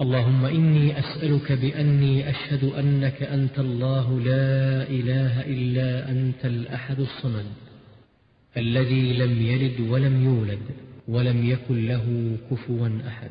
اللهم إني أسألك بأني أشهد أنك أنت الله لا إله إلا أنت الأحد الصمد الذي لم يلد ولم يولد ولم يكن له كفوا أحد.